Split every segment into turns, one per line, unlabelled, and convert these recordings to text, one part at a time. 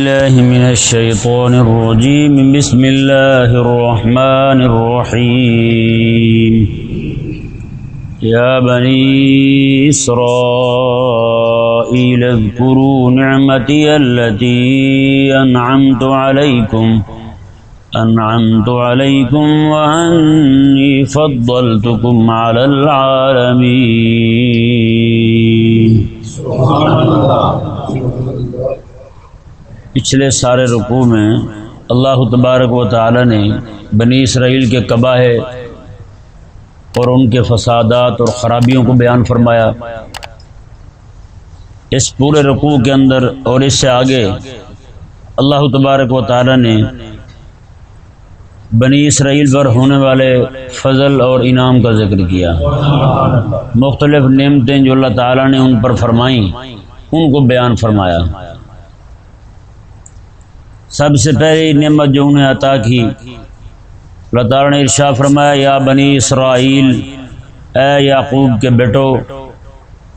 الله من الشيطان الرجيم. بسم الله الرحمن الرحيم. يا بني إسرائيل اذكروا نعمتي التي أنعمت عليكم. أنعمت عليكم وأني فضلتكم على العالمين. پچھلے سارے رکوع میں اللہ تبارک و تعالی نے بنی اسرائیل کے قباہ اور ان کے فسادات اور خرابیوں کو بیان فرمایا۔ اس پورے رکوع کے اندر اور اس سے آگے اللہ تبارک و تعالی نے بنی اسرائیل پر ہونے والے فضل اور انعام کا ذکر کیا۔ مختلف نعمتیں جو اللہ تعالیٰ نے ان پر فرمائیں، ان کو بیان فرمایا۔ سب سے پہلی نعمت جو انہیں عطا کی، اللہ تعالیٰ نے ارشا فرمایا، یا بنی اسرائیل، اے یعقوب کے بیٹو،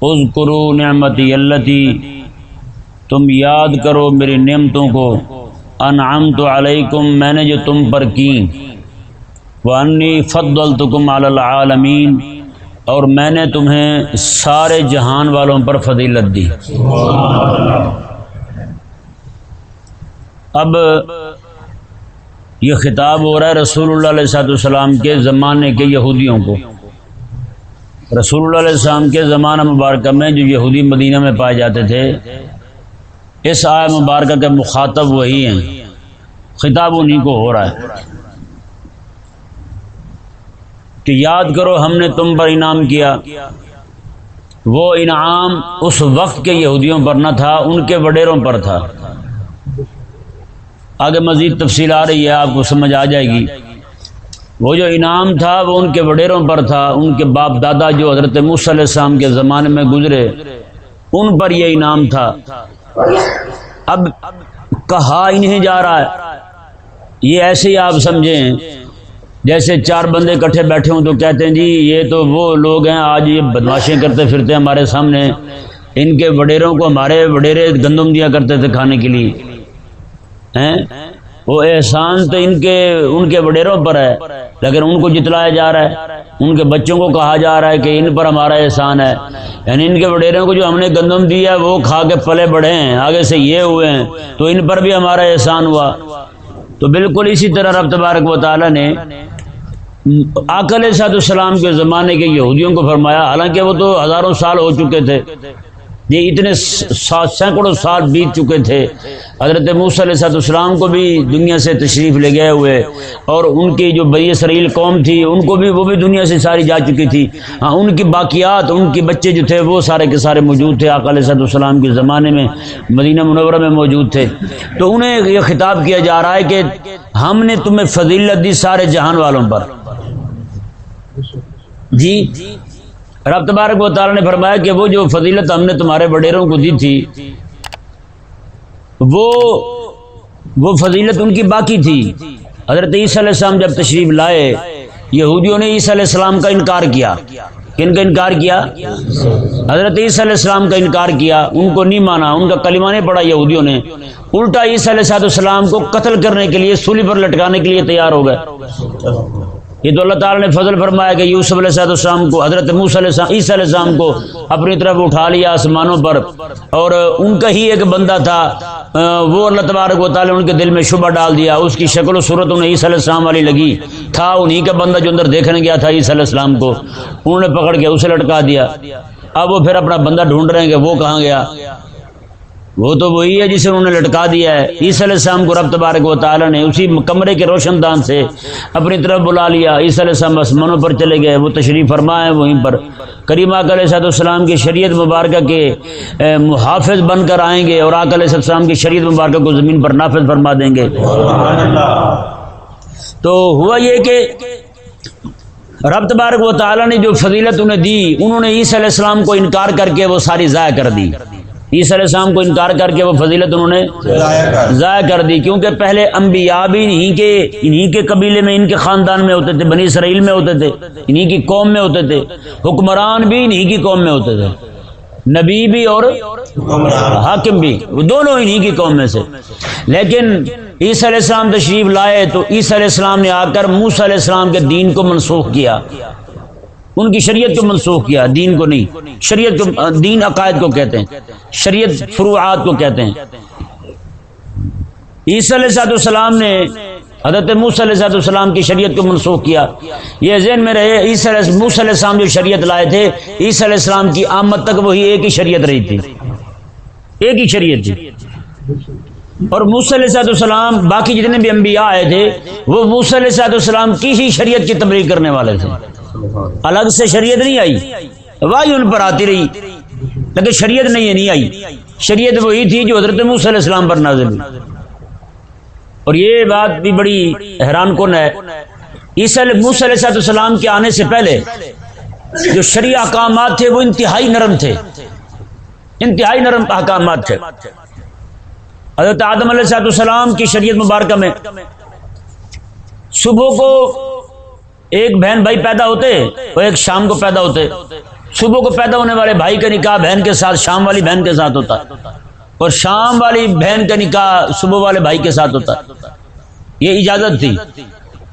اذکرو نعمتی اللتی، تم یاد کرو میری نعمتوں کو، انعمت علیکم، میں نے جو تم پر کی، وانی فضلتکم علی العالمین، اور میں نے تمہیں سارے جہان والوں پر فضیلت دی۔ اب یہ خطاب ہو رہا ہے رسول اللہ علیہ صاحب السلام کے زمانے کے یہودیوں کو۔ رسول اللہ علیہ السلام کے زمانہ مبارکہ میں جو یہودی مدینہ میں پائے جاتے تھے، اس آئے مبارکہ کے مخاطب وہی ہیں۔ خطاب انہیں کو ہو رہا ہے۔ کہ یاد کرو ہم نے تم پر انعام کیا۔ وہ انعام اس وقت کے یہودیوں پر نہ تھا، ان کے وڈیروں پر تھا۔ آگے مزید تفصیل آ رہی ہے، آپ کو سمجھ آ جائے گی۔ وہ جو انعام تھا، وہ ان کے وڈیروں پر تھا۔ ان کے باپ دادا جو حضرت موسی علیہ السلام کے زمانے میں گزرے، ان پر یہ انعام تھا۔ اب کہا انہیں جا رہا ہے۔ یہ ایسے ہی آپ سمجھیں، جیسے چار بندے کٹھے بیٹھے ہوں تو کہتے ہیں جی یہ تو وہ لوگ ہیں، آج یہ بدماشیں کرتے پھرتے ہیں ہمارے سامنے۔ ان کے وڈیروں کو، ہمارے وڈیرے گندم دیا کرتے تھے کھانے کے لیے۔ ہیں؟ وہ احسان تو ان کے ان کے وڈیروں پر ہے، لیکن ان کو جتلایا جا رہا ہے، ان کے بچوں کو کہا جا رہا ہے کہ ان پر ہمارا احسان ہے۔ یعنی ان کے وڈیروں کو جو ہم نے گندم دیا وہ کھا کے پلے بڑھے ہیں، آگے سے یہ ہوئے ہیں، تو ان پر بھی ہمارا احسان ہوا۔ تو بالکل اسی طرح رب تبارک و تعالیٰ نے آکل صاحب السلام کے زمانے کے یہودیوں کو فرمایا، حالانکہ وہ تو ہزاروں سال ہو چکے تھے۔ یہ اتنے سینکڑوں سال بیت چکے تھے۔ حضرت موسی علیہ صاحب السلام کو بھی دنیا سے تشریف لے گئے ہوئے۔ اور ان کی جو بری اسرائیل قوم تھی، ان کو بھی وہ بھی دنیا سے ساری جا چکی تھی۔ ہاں ان کی باقیات، ان کے بچے جو تھے، وہ سارے کے سارے موجود تھے۔ آقا علیہ صاحب السلام کے زمانے میں مدینہ منورہ میں موجود تھے۔ تو انہیں یہ خطاب کیا جا رہا ہے کہ ہم نے تمہیں فضیلت دی سارے جہان والوں پر۔ جی؟ رب تبارک و تعالیٰ نے فرمایا کہ وہ جو فضیلت ہم نے تمہارے وڈیروں کو دی تھی، وہ وہ فضیلت ان کی باقی تھی۔ حضرت عیسیٰ علیہ السلام جب تشریف لائے، یہودیوں نے عیسیٰ علیہ السلام کا انکار کیا۔ کن کا انکار کیا؟ حضرت عیسیٰ علیہ السلام کا انکار کیا۔ ان کو نہیں مانا، ان کا کلمہ نہیں پڑا یہودیوں نے۔ الٹا عیسیٰ علیہ السلام کو قتل کرنے کے لیے، سولی پر لٹکانے کے لیے تیار ہو گئے۔ یہ تو اللہ تعالیٰ نے فضل فرمایا کہ یوسف علیہ صاحب السلام کو، حضرت موس علیہ السلام، عیسیٰ علیہ السلام کو اپنی طرف اٹھا لیا آسمانوں پر اور ان کا ہی ایک بندہ تھا۔ وہ اللہ تبارک و تعالیٰ ان کے دل میں شبہ ڈال دیا۔ اس کی شکل و صورت انہیں عیسیٰ علیہ السلام والی لگی۔ تھا انہیں کا بندہ جو اندر دیکھنے گیا تھا عیسیٰ علیہ السلام کو۔ انہوں نے پکڑ کے اسے لٹکا دیا۔ اب وہ پھر اپنا بندہ ڈھونڈ رہے ہیں کہ وہ کہاں گیا۔ وہ تو وہی ہے جسے انہوں نے لٹکا دیا ہے۔ عیسی علیہ السلام کو رب تبارک و تعالیٰ نے اسی کمرے کے روشن دان سے اپنی طرف بلا لیا۔ عیسی علیہ السلام آسمانوں پر چلے گئے۔ وہ تشریف فرما ہے وہیں پر۔ کریمہ علیہ صاحب السلام کی شریعت مبارکہ کے محافظ بن کر آئیں گے اور آک علیہ السلام کی شریعت مبارکہ کو زمین پر نافذ فرما دیں گے۔ تو ہوا یہ کہ رب تبارک و تعالیٰ نے جو فضیلت انہیں دی، انہوں نے عیسی علیہ السلام کو انکار کر کے وہ ساری ضائع کر دی۔ عیسی علیہ السلام کو انکار کر کے وہ فضیلت انہوں نے ضائع کر دی۔ کیونکہ پہلے انبیاء بھی انہی کے انہی کے قبیلے میں ان کے خاندان میں ہوتے تھے بنی اسرائیل میں ہوتے تھے انہی کی قوم میں ہوتے تھے حکمران بھی انہی کی قوم میں ہوتے تھے نبی بھی اور حاکم بھی وہ دونوں انہی کی قوم میں سے۔ لیکن عیسی علیہ السلام تشریف لائے تو عیسی علیہ السلام نے آ کر موسی علیہ السلام کے دین کو منسوخ کیا۔ ان کی شریعت کو منسوخ کیا، دین کو نہیں۔ شریعت کو، دین عقائد کو کہتے ہیں۔ شریعت فروعات کو کہتے ہیں۔ عیسی علیہ صاحب السلام نے حضرت موس علیہ صاحب السلام کی شریعت کو منسوخ کیا۔ یہ ذہن میں رہے، عیسی علیہ موس علیہ السلام جو شریعت لائے تھے، عیسی علیہ السلام کی آمد تک وہی ایک ہی شریعت رہی تھی۔ ایک ہی شریعت تھی۔ اور موس علیہ صاحب السلام باقی جتنے بھی انبیاء آئے تھے، وہ موس علیہ صاحب السلام کی ہی شریعت کی تبلیغ کرنے والے تھے۔ الگ سے شریعت نہیں آئی۔ واہی ان پر آتی رہی۔ لیکن شریعت نہیں ہے، نہیں آئی۔ شریعت وہی تھی جو حضرت موس علیہ السلام پر نازل ہوئی۔ اور یہ بات بھی بڑی حیران کن ہے۔ عیسی موس علیہ السلام کے آنے سے پہلے جو شریع احکامات تھے، وہ انتہائی نرم تھے۔ انتہائی نرم احکامات تھے۔ حضرت آدم علیہ السلام کی شریعت مبارکہ میں صبح کو ایک بہن بھائی پیدا ہوتے اور ایک شام کو پیدا ہوتے۔ صبح کو پیدا ہونے والے بھائی کا نکاح بہن کے ساتھ، شام والی بہن کے ساتھ ہوتا۔ اور شام والی بہن کا نکاح صبح والے بھائی کے ساتھ ہوتا۔ یہ اجازت تھی۔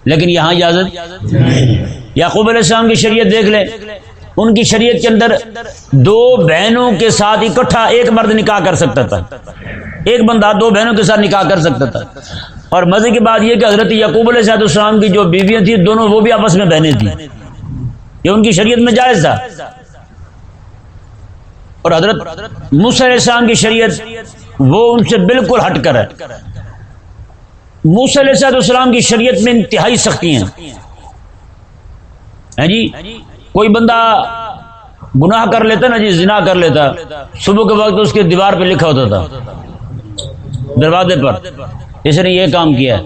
لیکن یہاں اجازت یعقوب علیہ السلام کی شریعت دیکھ لیں۔ ان کی شریعت کے اندر دو بہنوں کے ساتھ اکٹھا ایک مرد نکاح کر سکتا تھا۔ ایک بندہ دو بہنوں کے ساتھ نکاح کر سکتا تھا۔ اور مزے کی بات یہ کہ حضرت یعقوب علیہ صاحب السلام کی جو بیویاں تھیں، دونوں وہ بھی آپس میں بہنیں تھیں۔ یہ ان کی شریعت میں جائز تھا۔ اور حضرت موسی علیہ السلام کی شریعت وہ ان سے بالکل ہٹ کر ہے۔ موسی علیہ السلام کی شریعت میں انتہائی سختی ہیں جی؟ کوئی بندہ گناہ کر لیتا نا جی زنا کر لیتا، صبح کے وقت اس کے دیوار پہ لکھا ہوتا تھا۔ دروازے پر۔ اس نے یہ کام کیا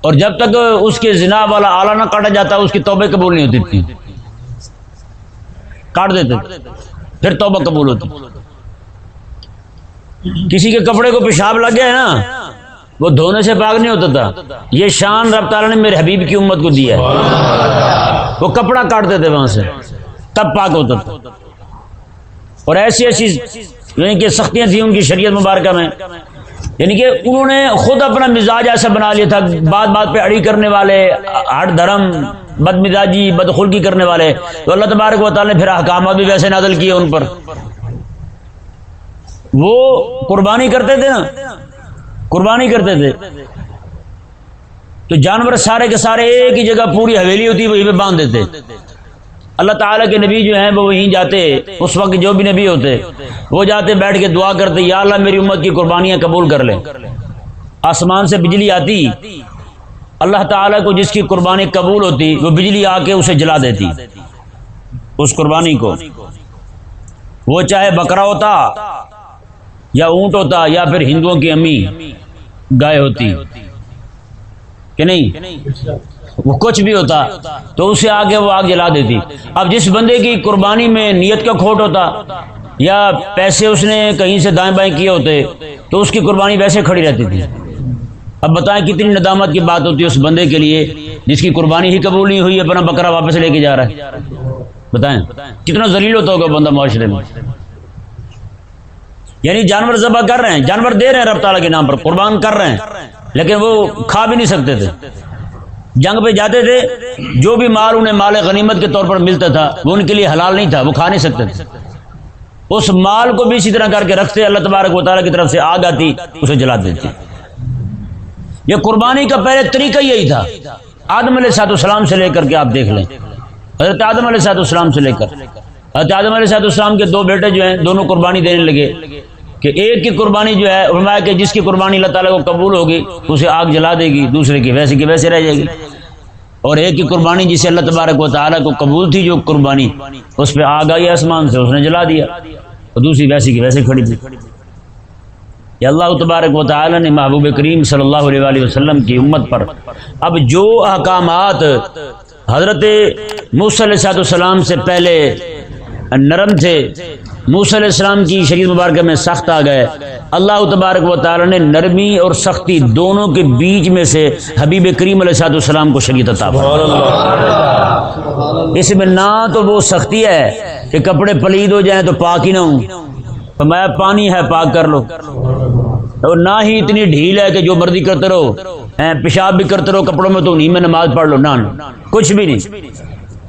اور جب تک اس کے زنا والا آلہ نہ کاٹا جاتا، اس کی توبہ قبول نہیں ہوتی تھی۔ کاٹ دیتے پھر توبہ قبول ہوتی۔ کسی کے کپڑے کو پیشاب لگ گیا ہے نا، وہ دھونے سے پاک نہیں ہوتا تھا۔ یہ شان رب تعالیٰ نے میرے حبیب کی امت کو دیا ہے۔ وہ کپڑا کاٹتے تھے وہاں سے، تب پاک ہوتا تھا۔ اور ایسی ایسی یعنی کہ سختیاں تھیں ان کی شریعت مبارکہ میں۔ یعنی کہ انہوں نے خود اپنا مزاج ایسا بنا لیا تھا، بات بات پہ اڑی کرنے والے ہٹ دھرم، بد مزاجی بدخلکی کرنے والے۔ تو اللہ تبارک و تعالیٰ نے پھر احکامات بھی ویسے نازل کیے ان پر۔ وہ قربانی کرتے تھے نا؟ قربانی کرتے تھے۔ تو جانور سارے کے سارے ایک ہی جگہ پوری حویلی ہوتی، وہیں پہ باندھ دیتے اللہ تعالیٰ کے نبی جو ہیں وہ وہیں جاتے، اس وقت جو بھی نبی ہوتے، وہ جاتے، بیٹھ کے دعا کرتے، یا اللہ میری امت کی قربانیاں قبول کر لیں۔ آسمان سے بجلی آتی، اللہ تعالیٰ کو جس کی قربانی قبول ہوتی، وہ بجلی آ کے اسے جلا دیتی، اس قربانی کو۔ وہ چاہے بکرا ہوتا یا اونٹ ہوتا یا پھر ہندوؤں کی امی گائے ہوتی، کہ نہیں؟ وہ کچھ بھی ہوتا تو اسے آگے وہ آگ جلا دیتی۔ اب جس بندے کی قربانی میں نیت کا کھوٹ ہوتا یا پیسے اس نے کہیں سے دائیں بائیں کیے ہوتے تو اس کی قربانی ویسے کھڑی رہتی تھی۔ اب بتائیں کتنی ندامت کی بات ہوتی ہے اس بندے کے لیے جس کی قربانی ہی قبول نہیں ہوئی، اپنا بکرا واپس لے کے جا رہا ہے۔ بتائیں، کتنا ذلیل ہوتا ہوگا بندہ معاشرے میں۔ یعنی جانور ذبح کر رہے ہیں، جانور دے رہے ہیں رب تعالیٰ کے نام پر، قربان کر رہے ہیں، لیکن وہ کھا بھی نہیں سکتے تھے۔ جنگ پہ جاتے تھے، جو بھی مال انہیں مال غنیمت کے طور پر ملتا تھا، وہ ان کے لیے حلال نہیں تھا، وہ کھا نہیں سکتے تھے۔ اس مال کو بھی اسی طرح کر کے رکھتے، اللہ تبارک و تعالیٰ کی طرف سے آگ آتی، اسے جلا دیتی یہ قربانی کا پہلے طریقہ یہی تھا۔ آدم علیہ سات السلام سے لے کر کے آپ دیکھ لیں۔ حضرت آدم علیہ سات السلام سے لے کر۔ حضرت آدم علیہ سات السلام کے دو بیٹے جو ہیں، دونوں قربانی دینے لگے۔ کہ ایک کی قربانی جو ہے، فرمایا کہ جس کی قربانی اللہ تعالیٰ کو قبول ہوگی، اسے آگ جلا دے گی، دوسرے کی ویسے کی ویسے رہ جائے گی۔ اور ایک کی قربانی جسے اللہ تبارک و تعالیٰ کو قبول تھی جو قربانی، اس پہ آگ آئی آسمان سے، اس نے جلا دیا۔ اور دوسری ویسی کی ویسے کھڑی تھی۔ یا اللہ تبارک و تعالی نے محبوب کریم صلی اللہ علیہ وآلہ وسلم کی امت پر اب جو احکامات حضرت علیہ السلام سے پہلے نرم تھے موسی علیہ السلام کی شریعت مبارکہ میں سخت آ گئے۔ اللہ تبارک و تعالی نے نرمی اور سختی دونوں کے بیچ میں سے حبیب کریم علیہ صاحب السلام کو شریعت عطا اس میں نہ تو وہ سختی ہے کہ کپڑے پلید ہو جائیں تو پاک ہی نہ ہوں۔ میں پانی ہے پاک کر لو۔ اور نہ ہی اتنی ڈھیل ہے کہ جو مرضی کرتے رہو پیشاب بھی کرتے رہو کپڑوں میں تو نہیں میں نماز پڑھ لو نہ کچھ بھی نہیں۔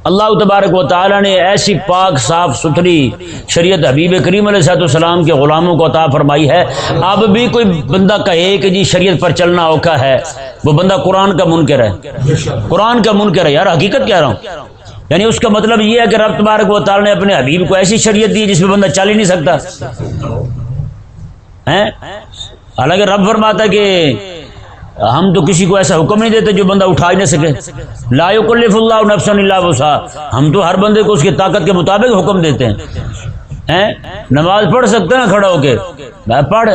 اللہ تبارک و تعالی نے ایسی پاک صاف ستھری شریعت حبیب کریم علیہ صاحب السلام کے غلاموں کو عطا فرمائی ہے۔ اب بھی کوئی بندہ کہے کہ جی شریعت پر چلنا اوکھا ہے، وہ بندہ قرآن کا منکر ہے۔ قرآن کا منکر ہے، یار حقیقت کہہ رہا ہوں۔ یعنی اس کا مطلب یہ ہے کہ رب تبارک و تعالی نے اپنے حبیب کو ایسی شریعت دی جس میں بندہ چل ہی نہیں سکتا۔ حالانکہ رب فرماتا کہ ہم تو کسی کو ایسا حکم نہیں دیتے جو بندہ اٹھا ہی نہ سکے۔ لا یکلف اللہ نفسا الا وسعها ہم تو ہر بندے کو اس کی طاقت کے مطابق حکم دیتے ہیں۔ نماز پڑھ سکتے ہیں کھڑا ہو کے۔ پڑھ۔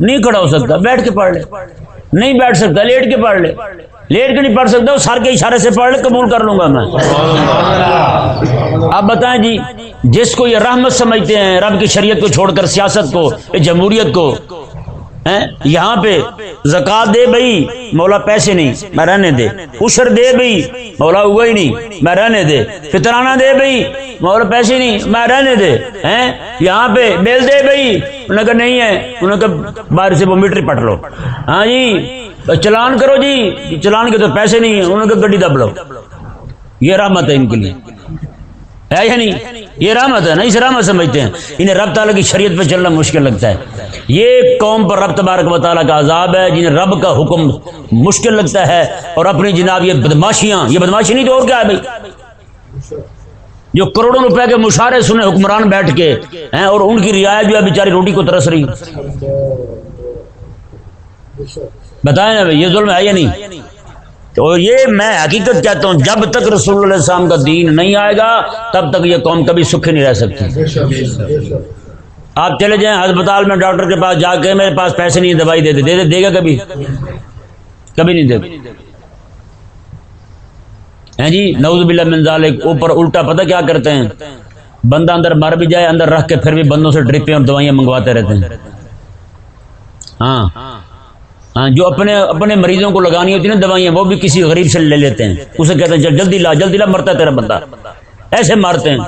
نہیں کھڑا ہو سکتا۔ بیٹھ کے پڑھ لے۔ نہیں بیٹھ سکتا۔ لیٹ کے پڑھ لے۔ لیٹ کے نہیں پڑھ سکتا۔ وہ سر کے اشارے سے پڑھ لے، قبول کر لوں گا میں۔ آپ بتائیں جی جس کو یہ رحمت سمجھتے ہیں، رب کی شریعت کو چھوڑ کر سیاست کو، جمہوریت کو یہاں پہ زکات دے بھائی مولا پیسے نہیں، میں رہنے دے۔ اشر دے بھائی مولا ہوا ہی نہیں، میں رہنے دے۔ فطرانہ دے بھائی مولا پیسے نہیں، میں رہنے دے۔ ہیں؟ یہاں پہ بیل دے بھائی انہوں نے کہا نہیں ہے، انہوں نے کہا باہر سے وہ میٹر پٹ لو۔ ہاں جی چلان کرو جی چلان کے تو پیسے نہیں ہیں، انہوں نے کہا گڈی دب لو۔ یہ رحمت ہے ان کے لیے۔ ہے یا نہیں? یہ رحمت ہے نا اس رحمت سمجھتے ہیں۔ انہیں رب تعالیٰ کی شریعت پہ چلنا مشکل لگتا ہے۔ یہ قوم پر رب تبارک و تعالیٰ کا عذاب ہے، جنہیں رب کا حکم مشکل لگتا ہے۔ اور اپنی جناب یہ بدماشیاں، یہ بدماشی نہیں تو اور کیا ہے بھائی؟ جو کروڑوں روپے کے مشارے سنے حکمران بیٹھ کے، ہیں، اور ان کی رعایت جو ہے بیچاری روٹی کو ترس رہی۔ بتائیں نا یہ ظلم ہے یا نہیں؟ تو یہ میں حقیقت کہتا ہوں، جب تک رسول اللہ علیہ السلام کا دین نہیں آئے گا، تب تک یہ قوم کبھی سکھی نہیں رہ سکتی۔ آپ چلے جائیں ہسپتال میں، ڈاکٹر کے پاس جا کے میرے پاس پیسے نہیں، دوائی دے دے۔ دے دے گا کبھی؟ کبھی نہیں دے گا۔ ہیں جی نوز باللہ من ذالک، اوپر الٹا پتہ کیا کرتے ہیں؟ بندہ اندر مر بھی جائے، اندر رکھ کے پھر بھی بندوں سے ڈرپیں اور دوائیاں منگواتے رہتے ہیں۔ ہاں۔ ہاں جو اپنے اپنے مریضوں کو لگانی ہوتی ہیں دوائیاں، وہ بھی کسی غریب سے لے لیتے ہیں۔ اسے کہتے ہیں جلدی لا جلدی لا، مرتا ہے تیرا بندہ۔ ایسے مارتے ہیں۔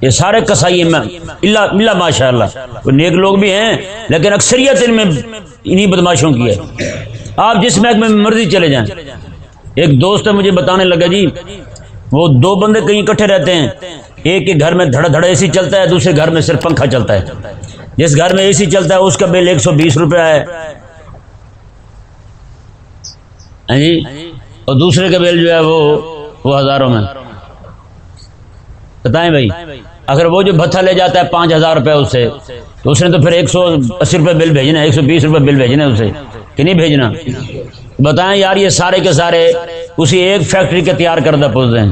یہ سارے کسائی میں اللہ اللہ ماشاء اللہ نیک لوگ بھی ہیں، لیکن اکثریت ان میں انہی بدماشوں کی ہے۔ آپ جس محکمے میں مرضی چلے جائیں۔ ایک دوست ہے مجھے بتانے لگا جی وہ دو بندے کہیں اکٹھے رہتے ہیں۔ ایک کے گھر میں دھڑا دھڑا اے سی چلتا ہے، دوسرے گھر میں صرف پنکھا چلتا ہے۔ جس گھر میں اے سی چلتا ہے، اس کا بل ایک سو بیس روپیہ ہے۔ ہاں جی؟ اور دوسرے کا بل جو ہے وہ وہ ہزاروں میں۔ بتائیں بھائی، اگر وہ جو بھتھا لے جاتا ہے پانچ ہزار روپے اس سے تو اس نے تو پھر ایک سو اسی روپے بل بھیجنا ایک سو بیس روپے بل بھیجنا اسے، کہ نہیں بھیجنا؟ بتائیں یار، یہ سارے کے سارے اسی ایک فیکٹری کے تیار کردہ پوز ہیں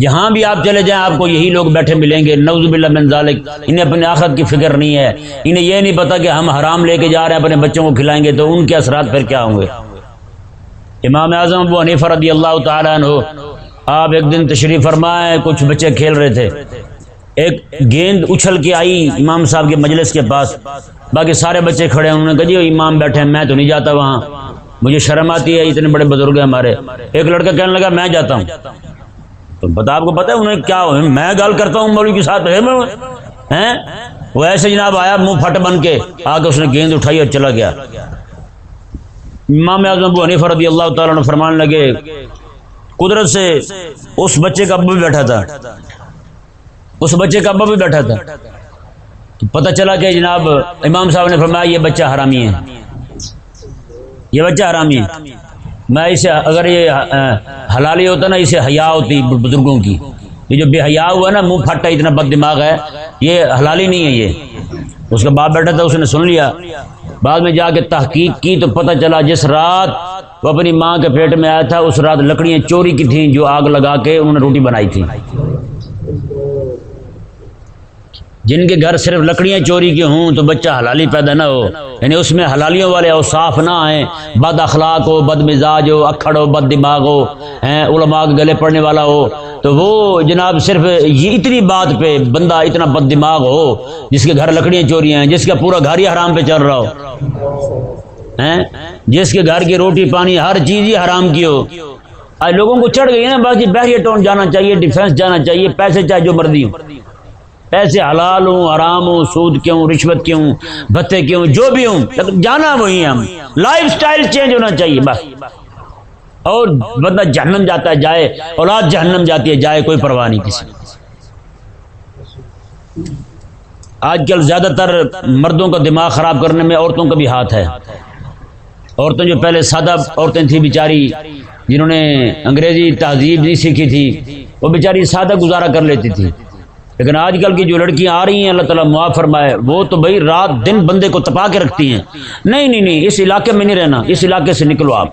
جہاں بھی آپ چلے جائیں، آپ کو یہی لوگ بیٹھے ملیں گے۔ نوز باللہ من ذالک۔ انہیں اپنے آخرت کی فکر نہیں ہے۔ انہیں یہ نہیں پتا کہ ہم حرام لے کے جا رہے ہیں، اپنے بچوں کو کھلائیں گے تو ان کے اثرات پھر کیا ہوں گے؟ امام اعظم ابو حنیفہ رضی اللہ تعالیٰ عنہ، آپ ایک دن تشریف فرمائے، کچھ بچے کھیل رہے تھے۔ ایک گیند اچھل کے آئی امام صاحب کے مجلس کے پاس۔ باقی سارے بچے کھڑے ہیں، انہوں نے کہا جی امام بیٹھے ہیں، میں تو نہیں جاتا وہاں۔ مجھے شرم آتی ہے، اتنے بڑے بزرگ ہیں ہمارے۔ ایک لڑکا کہنے لگا، میں جاتا ہوں۔ تو بتا آپ کو پتا ہے انہیں کیا میں گال کرتا ہوں مولوی کے ساتھ وہ ایسے جناب آیا منہ پھٹ بن کے آ کے اس نے گیند اٹھائی اور چلا گیا۔ امام اعظم ابو حنیفہ رضی اللہ تعالیٰ نے فرمان لگے، قدرت سے اس بچے کا ابا بھی بیٹھا تھا۔ اس بچے کا ابا بھی بیٹھا تھا۔ تو پتہ چلا کہ جناب امام صاحب نے فرمایا یہ بچہ حرامی ہے۔ یہ بچہ حرامی ہے۔ میں اسے اگر یہ حلالی ہوتا نا، اسے حیا ہوتی بزرگوں کی۔ یہ جو بے حیا ہوا نا، منہ پھٹا اتنا بد دماغ ہے، یہ حلالی نہیں ہے یہ۔ اس کا باپ بیٹھا تھا، اس نے سن لیا۔ بعد میں جا کے تحقیق کی تو پتہ چلا جس رات وہ اپنی ماں کے پیٹ میں آیا تھا، اس رات لکڑیاں چوری کی تھیں جو آگ لگا کے انہوں نے روٹی بنائی تھی۔ جن کے گھر صرف لکڑیاں چوری کی ہوں تو بچہ حلالی پیدا نہ ہو۔ یعنی اس میں حلالیوں والے اوصاف نہ آئیں۔ بد اخلاق ہو، بد مزاج ہو، اکھڑ ہو، بد دماغ ہو علماء کے گلے پڑنے والا ہو۔ تو وہ جناب صرف یہ اتنی بات پہ بندہ اتنا بد دماغ ہو جس کے گھر لکڑیاں چوری ہیں، جس کا پورا گھر ہی حرام پہ چل رہا ہو۔ ہیں؟ جس کے گھر کی روٹی پانی ہر چیز ہی حرام کی ہو۔ آج لوگوں کو چڑھ گئی نا، باقی بحریہ ٹون جانا چاہیے ڈیفینس جانا چاہیے، پیسے چاہے جو مرضی ہوں۔ پیسے حلال ہوں حرام ہوں، سود کیوں، رشوت کیوں، بھتے کیوں، جو بھی ہوں، لیکن جانا وہی ہم۔ لائف سٹائل چینج ہونا چاہیے بس۔ اور بندہ جہنم جاتا ہے، جائے، اولاد جہنم جاتی ہے، جائے، کوئی پرواہ نہیں کسی آج کل زیادہ تر مردوں کا دماغ خراب کرنے میں عورتوں کا بھی ہاتھ ہے۔ عورتیں جو پہلے سادہ عورتیں تھیں، بیچاری، جنہوں نے انگریزی تہذیب نہیں سیکھی تھی، وہ بیچاری سادہ گزارا کر لیتی تھی۔ لیکن آج کل کی جو لڑکیاں آ رہی ہیں، اللہ تعالیٰ معاف فرمائے، وہ تو بھائی رات دن بندے کو تپا کے رکھتی ہیں۔ نہیں نہیں نہیں، اس علاقے میں نہیں رہنا، اس علاقے سے نکلو آپ۔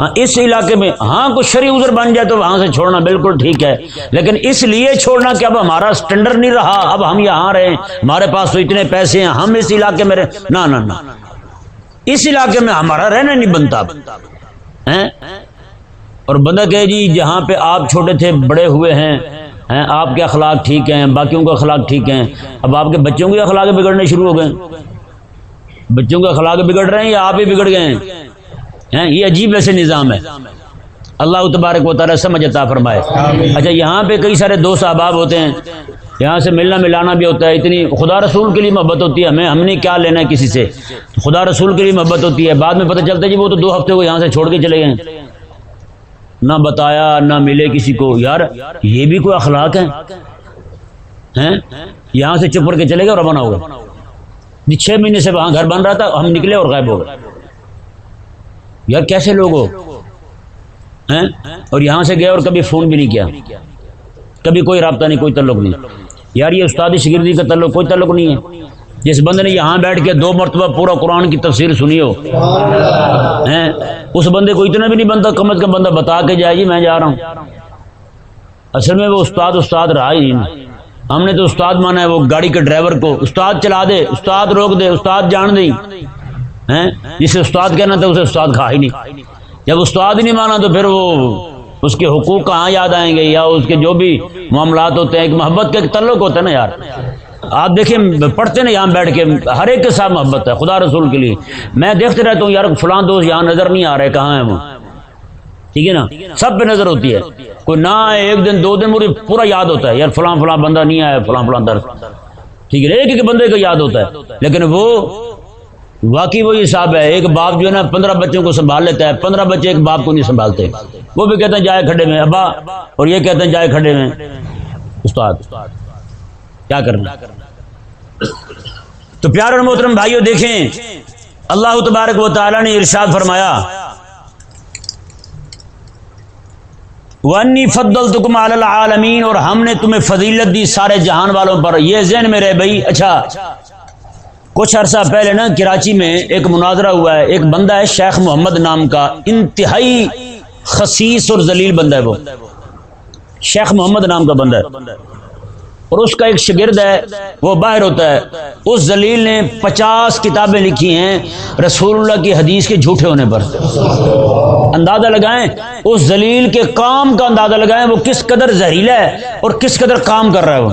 ہاں، اس علاقے میں ہاں کچھ شری ازر بن جائے تو وہاں سے چھوڑنا بالکل ٹھیک ہے۔ لیکن اس لیے چھوڑنا کہ اب ہمارا اسٹینڈرڈ نہیں رہا، اب ہم یہاں رہے، ہمارے پاس تو اتنے پیسے ہیں، ہم اس علاقے میں رہے نہ نہ اس علاقے میں ہمارا رہنا نہیں بنتا۔ اور بندہ کہ جی جہاں پہ آپ چھوٹے تھے، بڑے ہوئے ہیں۔ ہیں؟ آپ کے اخلاق ٹھیک ہیں باقیوں کے اخلاق ٹھیک ہیں؟ اب آپ کے بچوں کے اخلاق بگڑنے شروع ہو گئے۔ بچوں کے اخلاق بگڑ رہے ہیں یا آپ ہی بگڑ گئے ہیں؟ یہ عجیب ایسے نظام ہے۔ اللہ تبارک و تعالیٰ سمجھ عطا فرمائے۔ اچھا یہاں پہ کئی سارے دوست احباب ہوتے ہیں۔ یہاں سے ملنا ملانا بھی ہوتا ہے۔ اتنی خدا رسول کے لیے محبت ہوتی ہے۔ ہمیں ہم نے کیا لینا ہے کسی سے؟ خدا رسول کے لیے محبت ہوتی ہے۔ بعد میں پتہ چلتا ہے جی وہ تو دو ہفتے کو یہاں سے چھوڑ کے چلے گئے نہ بتایا، نہ ملے کسی کو۔ یار، یہ بھی کوئی اخلاق ہے یہاں سے چپڑ کے چلے گا اور بنا ہوگا جی چھ مہینے سے وہاں گھر بن رہا تھا، ہم نکلے اور غائب ہو گئے۔ یار، کیسے لوگ ہو؟ اور یہاں سے گئے اور کبھی فون بھی نہیں کیا۔ کبھی کوئی رابطہ نہیں، کوئی تعلق نہیں۔ یار، یہ استادی شگردی کا تعلق، کوئی تعلق نہیں ہے۔ جس بندے نے یہاں بیٹھ کے دو مرتبہ پورا قرآن کی تفسیر سنی ہو اس بندے کو اتنا بھی نہیں بنتا، کم از کم بندہ بتا کے جائے جی میں جا رہا ہوں۔ اصل میں وہ استاد استاد رہا ہی نہیں۔ ہم نے تو استاد مانا ہے، وہ گاڑی کے ڈرائیور کو، استاد چلا دے، استاد روک دے، استاد جان دے۔ جسے استاد کہنا تھا، اسے استاد کھا ہی نہیں۔ جب استاد ہی نہیں مانا تو پھر وہ اس کے حقوق کہاں یاد آئیں گے؟ یا اس کے جو بھی معاملات ہوتے ہیں، ایک محبت کا ایک تعلق ہوتا ہے نا یار۔ آپ دیکھیں، پڑھتے نا یہاں بیٹھ کے ہر ایک کے ساتھ محبت ہے، خدا رسول کے لیے۔ میں دیکھتے رہتا ہوں، یار، فلاں دوست یہاں نظر نہیں آ رہے، کہاں ہیں وہ؟ ٹھیک ہے نا؟ سب پہ نظر ہوتی ہے۔ کوئی نہ آئے، ایک دن، دو دن، مجھے پورا یاد ہوتا ہے، یار، فلاں فلاں بندہ نہیں آیا، فلاں فلاں درد۔ ٹھیک ہے، ایک ایک بندے کو یاد ہوتا ہے۔ لیکن وہ واقعی وہی حساب ہے، ایک باپ جو ہے نا، پندرہ بچوں کو سنبھال لیتا ہے، پندرہ بچے ایک باپ کو نہیں سنبھالتے۔ وہ بھی کہتے ہیں، جائے کھڈے میں، ابا۔ اور یہ کہتے ہیں، جائے کھڈے میں۔ استاد کیا کرنا؟ تو پیار اور محترم بھائیو، دیکھیں، اللہ تبارک و تعالی نے ارشاد فرمایا ونی فضل تکم العالمین اور ہم نے تمہیں فضیلت دی سارے جہان والوں پر۔ یہ ذہن میں رہے بھائی اچھا کچھ عرصہ پہلے نا کراچی میں ایک مناظرہ ہوا ہے، ایک بندہ ہے شیخ محمد نام کا، انتہائی خصیص اور ذلیل بندہ ہے وہ۔ شیخ محمد نام کا بندہ ہے۔ اور اس کا ایک شگرد ہے، وہ باہر ہوتا ہے۔ اس زلیل نے پچاس کتابیں لکھی ہیں رسول اللہ کی حدیث کے جھوٹے ہونے پر۔ اندازہ لگائیں، اس زلیل کے کام کا اندازہ لگائیں، وہ کس قدر زہریلا ہے اور کس قدر کام کر رہا ہے وہ۔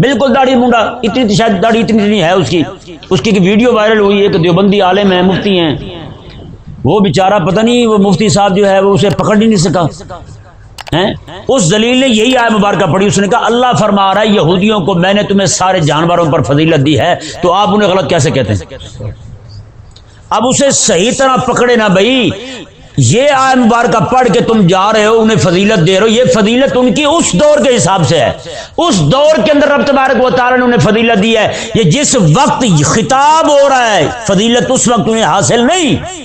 بالکل داڑھی منڈا اتنی شاید داڑھی اتنی اتنی ہے اس کی۔ اس کی ویڈیو وائرل ہوئی ہے ایک دیوبندی عالم ہے، مفتی ہیں۔ وہ بیچارہ پتہ نہیں، وہ مفتی صاحب جو ہے، وہ اسے پکڑ ہی نہیں سکا۔ اس زلیل نے یہی آئے مبارکہ پڑھی، اس نے کہا، اللہ فرما رہا ہے، یہودیوں کو میں نے تمہیں سارے جانوروں پر فضیلت دی ہے، تو آپ انہیں غلط کیسے کہتے ہیں؟ اب اسے صحیح طرح پکڑے نا بھائی، یہ آئے مبارکہ پڑھ کے تم جا رہے ہو، انہیں فضیلت دے رہے ہو، یہ فضیلت ان کی اس دور کے حساب سے ہے۔ اس دور کے اندر رب تبارک و تعالی نے انہیں فضیلت دی ہے، یہ جس وقت خطاب ہو رہا ہے، فضیلت اس وقت انہیں حاصل نہیں۔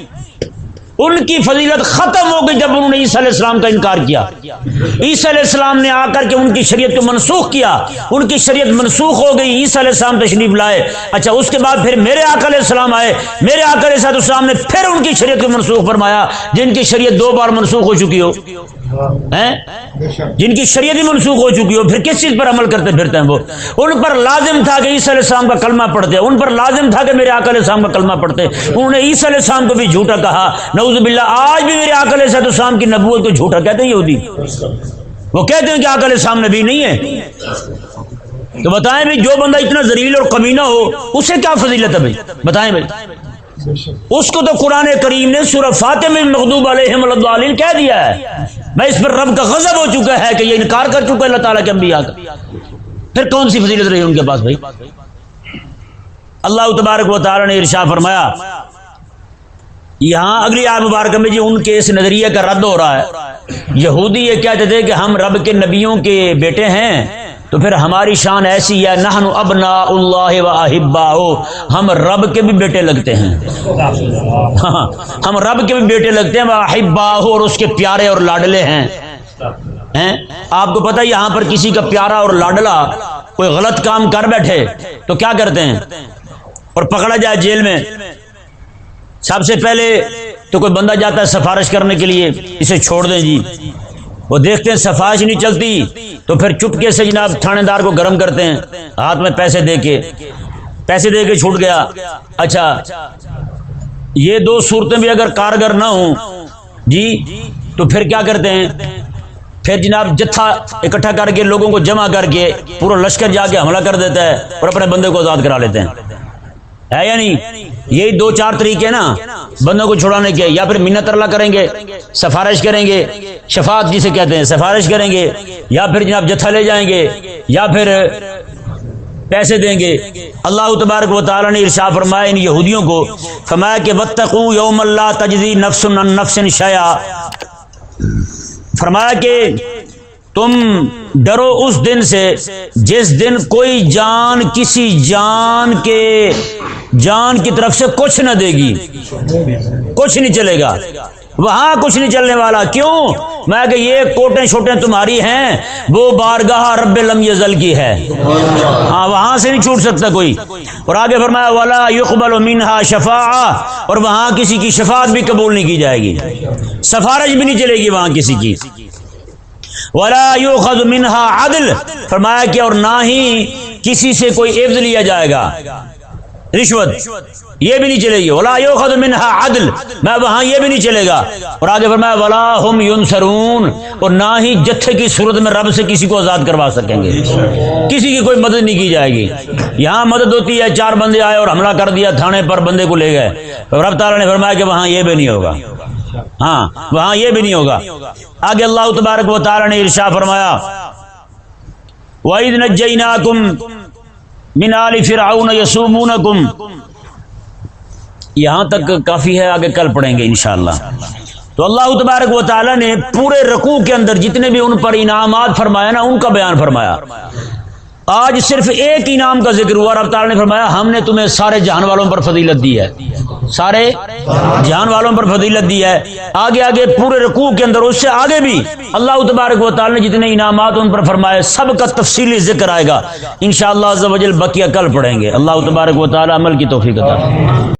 ان کی فضیلت ختم ہو گئی جب انہوں نے عیسیٰ علیہ السلام کا انکار کیا۔ عیسیٰ علیہ السلام نے آ کر کے ان کی شریعت کو منسوخ کیا۔ ان کی شریعت منسوخ ہو گئی، عیسیٰ علیہ السلام تشریف لائے۔ اچھا اس کے بعد پھر میرے آقا علیہ السلام آئے۔ میرے آقا علیہ السلام نے پھر ان کی شریعت کو منسوخ فرمایا، جن کی شریعت دو بار منسوخ ہو چکی ہو۔ جن کی شریعت ہی منسوخ ہو چکی ہو پھر کس چیز پر عمل کرتے پھرتے ہیں وہ؟ ان پر لازم تھا کہ عیسی علیہ السلام کا کلمہ پڑھتے ان پر لازم تھا کہ میرے آکل السلام کا کلمہ پڑھتے انہوں نے عیسی علیہ السلام کو بھی جھوٹا کہا۔ نعوذ باللہ، آج بھی میرے آکل السلام کی نبوت کو جھوٹا کہتے ہیں یہودی۔ وہ کہتے ہیں کہ آکل سامنے بھی نہیں ہے۔ تو بتائیں بھی جو بندہ اتنا زریل اور کمینہ ہو، اسے کیا فضیلت ہے بھائی؟ بتائیں بھائی۔ اس کو تو قرآن کریم نے سورہ فاتح میں مغدوب علیہم الضالین کہہ دیا ہے۔ میں اس پر رب کا غضب ہو چکا ہے کہ یہ انکار کر چکا ہے اللہ تعالیٰ کے انبیاء کا۔ پھر کون سی فضیلت رہی ان کے پاس بھائی؟ اللہ تبارک و تعالیٰ نے ارشا فرمایا، یہاں اگلی آیت مبارکہ میں جی ان کے اس نظریے کا رد ہو رہا ہے۔ یہودی یہ کہتے تھے کہ ہم رب کے نبیوں کے بیٹے ہیں۔ تو پھر ہماری شان ایسی ہے، نحن ابنا اللہ و احبا ہم رب کے بھی بیٹے لگتے ہیں۔ ہاں ہم رب کے بھی بیٹے لگتے ہیں وہ احبا اور اس کے پیارے اور لاڈلے ہیں۔ آپ کو پتہ یہاں پر کسی کا پیارا اور لاڈلا کوئی غلط کام کر بیٹھے، تو کیا کرتے ہیں؟ اور پکڑا جائے جیل میں۔ سب سے پہلے تو کوئی بندہ جاتا ہے سفارش کرنے کے لیے، اسے چھوڑ دیں جی۔ وہ دیکھتے ہیں سفارش نہیں چلتی۔ تو پھر چپکے سے جناب تھانے دار کو گرم کرتے ہیں۔ ہاتھ میں پیسے دے کے۔ پیسے دے کے چھوٹ گیا۔ اچھا۔ یہ دو صورتیں بھی اگر کارگر نہ ہوں۔ جی تو پھر کیا کرتے ہیں؟ پھر جناب جتھا اکٹھا کر کے لوگوں کو جمع کر کے پورا لشکر جا کے حملہ کر دیتا ہے اور اپنے بندے کو آزاد کرا لیتے ہیں۔ ہے یا نہیں؟ یہی دو چار طریقے نا۔ بندوں کو چھڑانے کے یا پھر منت اللہ کریں گے، سفارش کریں گے۔ شفاعت جسے کہتے ہیں، سفارش کریں گے، یا پھر جناب جتھا لے جائیں گے، یا پھر پیسے دیں گے۔ اللہ تبارک و تعالی نے ارشا فرمایا ان یہودیوں کو، فرمایا کہ وتقو یوم اللہ تجزی نفس نفس شیا فرمایا کہ تم ڈرو اس دن سے جس دن کوئی جان کسی جان کے، جان کی طرف سے کچھ نہ دے گی۔ کچھ نہیں چلے گا۔ وہاں کچھ نہیں چلنے والا۔ کیوں؟ میں کہ یہ کوٹیں چھوٹیں تمہاری ہیں، وہ بارگاہ رب لم یزل کی ہے۔ ہاں وہاں سے نہیں چھوٹ سکتا کوئی۔ اور آگے فرمایا والا یقبل منہا شفا اور وہاں کسی کی شفاعت بھی قبول نہیں کی جائے گی۔ سفارش بھی نہیں چلے گی وہاں کسی کی۔ ولا یؤخذ منہا عدل۔ فرمایا کہ اور نہ ہی کسی سے کوئی عفظ لیا جائے گا۔ رشوت، یہ بھی نہیں چلے گی۔ ولا یؤخذ منها عدل۔ میں وہاں یہ بھی نہیں چلے گا۔ اور آگے فرمایا، ولا هم ينصرون۔ اور نہ ہی جتھے کی صورت میں رب سے کسی کو آزاد کروا سکیں گے۔ کسی کی کوئی مدد نہیں کی جائے گی۔ یہاں مدد ہوتی ہے، چار بندے آئے اور حملہ کر دیا، تھانے پر بندے کو لے گئے۔ رب تعالیٰ نے فرمایا کہ وہاں یہ بھی نہیں ہوگا۔ ہاں وہاں یہ بھی نہیں ہوگا۔ آگے اللہ تبارک و تعالیٰ نے ارشا فرمایا، وَإِذْ نَجَّيْنَاكُمْ من آل فرعون یسومونکم۔ یہاں تک کافی ہے، آگے کل پڑھیں گے انشاءاللہ۔ تو اللہ تبارک و تعالی نے پورے رکوع کے اندر جتنے بھی ان پر انعامات فرمایا نا، ان کا بیان فرمایا۔ آج صرف ایک انعام کا ذکر ہوا، رب تعالیٰ نے فرمایا، ہم نے تمہیں سارے جہان والوں پر فضیلت دی ہے۔ سارے جہان والوں پر فضیلت دی ہے۔ آگے آگے، پورے رکوع کے اندر، اس سے آگے بھی اللہ تبارک و تعالیٰ نے جتنے انعامات ان پر فرمائے، سب کا تفصیلی ذکر آئے گا۔ انشاءاللہ شاء اللہ بقیہ کل پڑھیں گے۔ اللہ تبارک و تعالیٰ عمل کی توفیق عطا